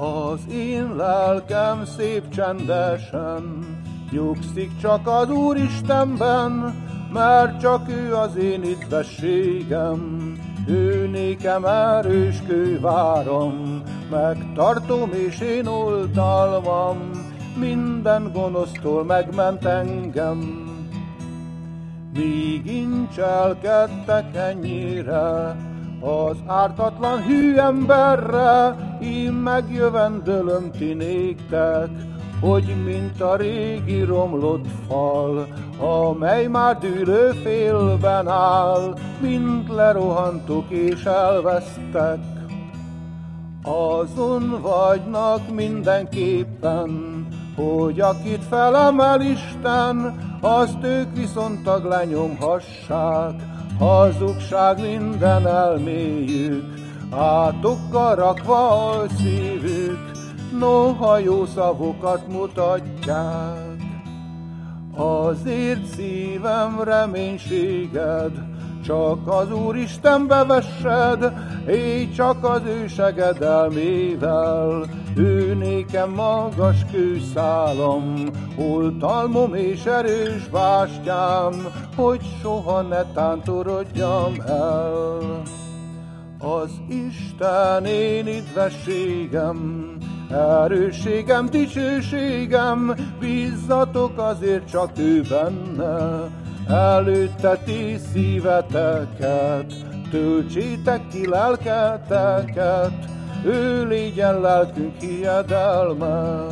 Az én lelkem szép csendesen, nyugszik csak az Úristenben, mert csak ő az én idvességem. Ő nékem erős kővárom, megtartom és én oltalmam, minden gonosztól megment engem. Míg incselkedtek ennyire, az ártatlan hű emberre, én megjövendölöm ti néktek, hogy mint a régi romlott fal, amely már dűlő félben áll, mint lerohantuk és elvesztek. Azon vagynak mindenképpen, hogy akit felemel Isten, azt ők viszonttag lenyomhassák, hazugság minden elméjük, átokkal rakva a szívük, noha jó szavokat mutatják. Azért szívem reménységed, csak az Úr Istenbe vessed, éj csak az ő segedelmével. Ő nékem magas kőszálom, oltalmom és erős bástyám, hogy soha ne tántorodjam el. Az Isten én idvességem, erősségem, dicsőségem, bízzatok azért csak ő benne, előtteti szíveteket, töltsétek ki lelketeket, ő légyen lelkünk hiedelme.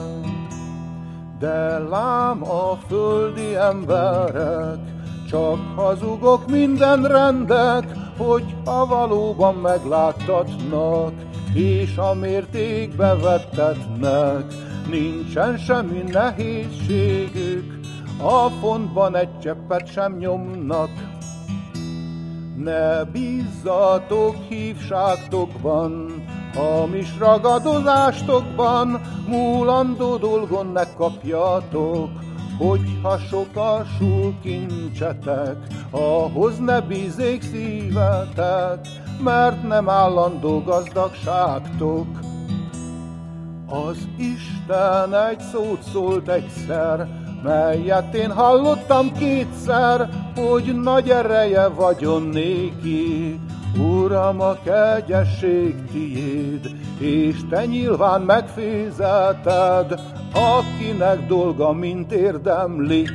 De lám a földi emberek, csak hazugok minden rendek, hogy a valóban megláttatnak, és a mértékbe vettetnek, nincsen semmi nehézségük, a fontban egy cseppet sem nyomnak. Ne bízzatok hívságtokban, hamis ragadozástokban, múlandó dolgon ne kapjatok, hogyha sokasul kincsetek, ahhoz ne bízék szívetek, mert nem állandó gazdagságtok. Az Isten egy szót szólt egyszer, melyet én hallottam kétszer, hogy nagy ereje vagyon néki. Uram, a kegyesség tiéd, és te nyilván megfézelted, akinek dolga mint érdemli.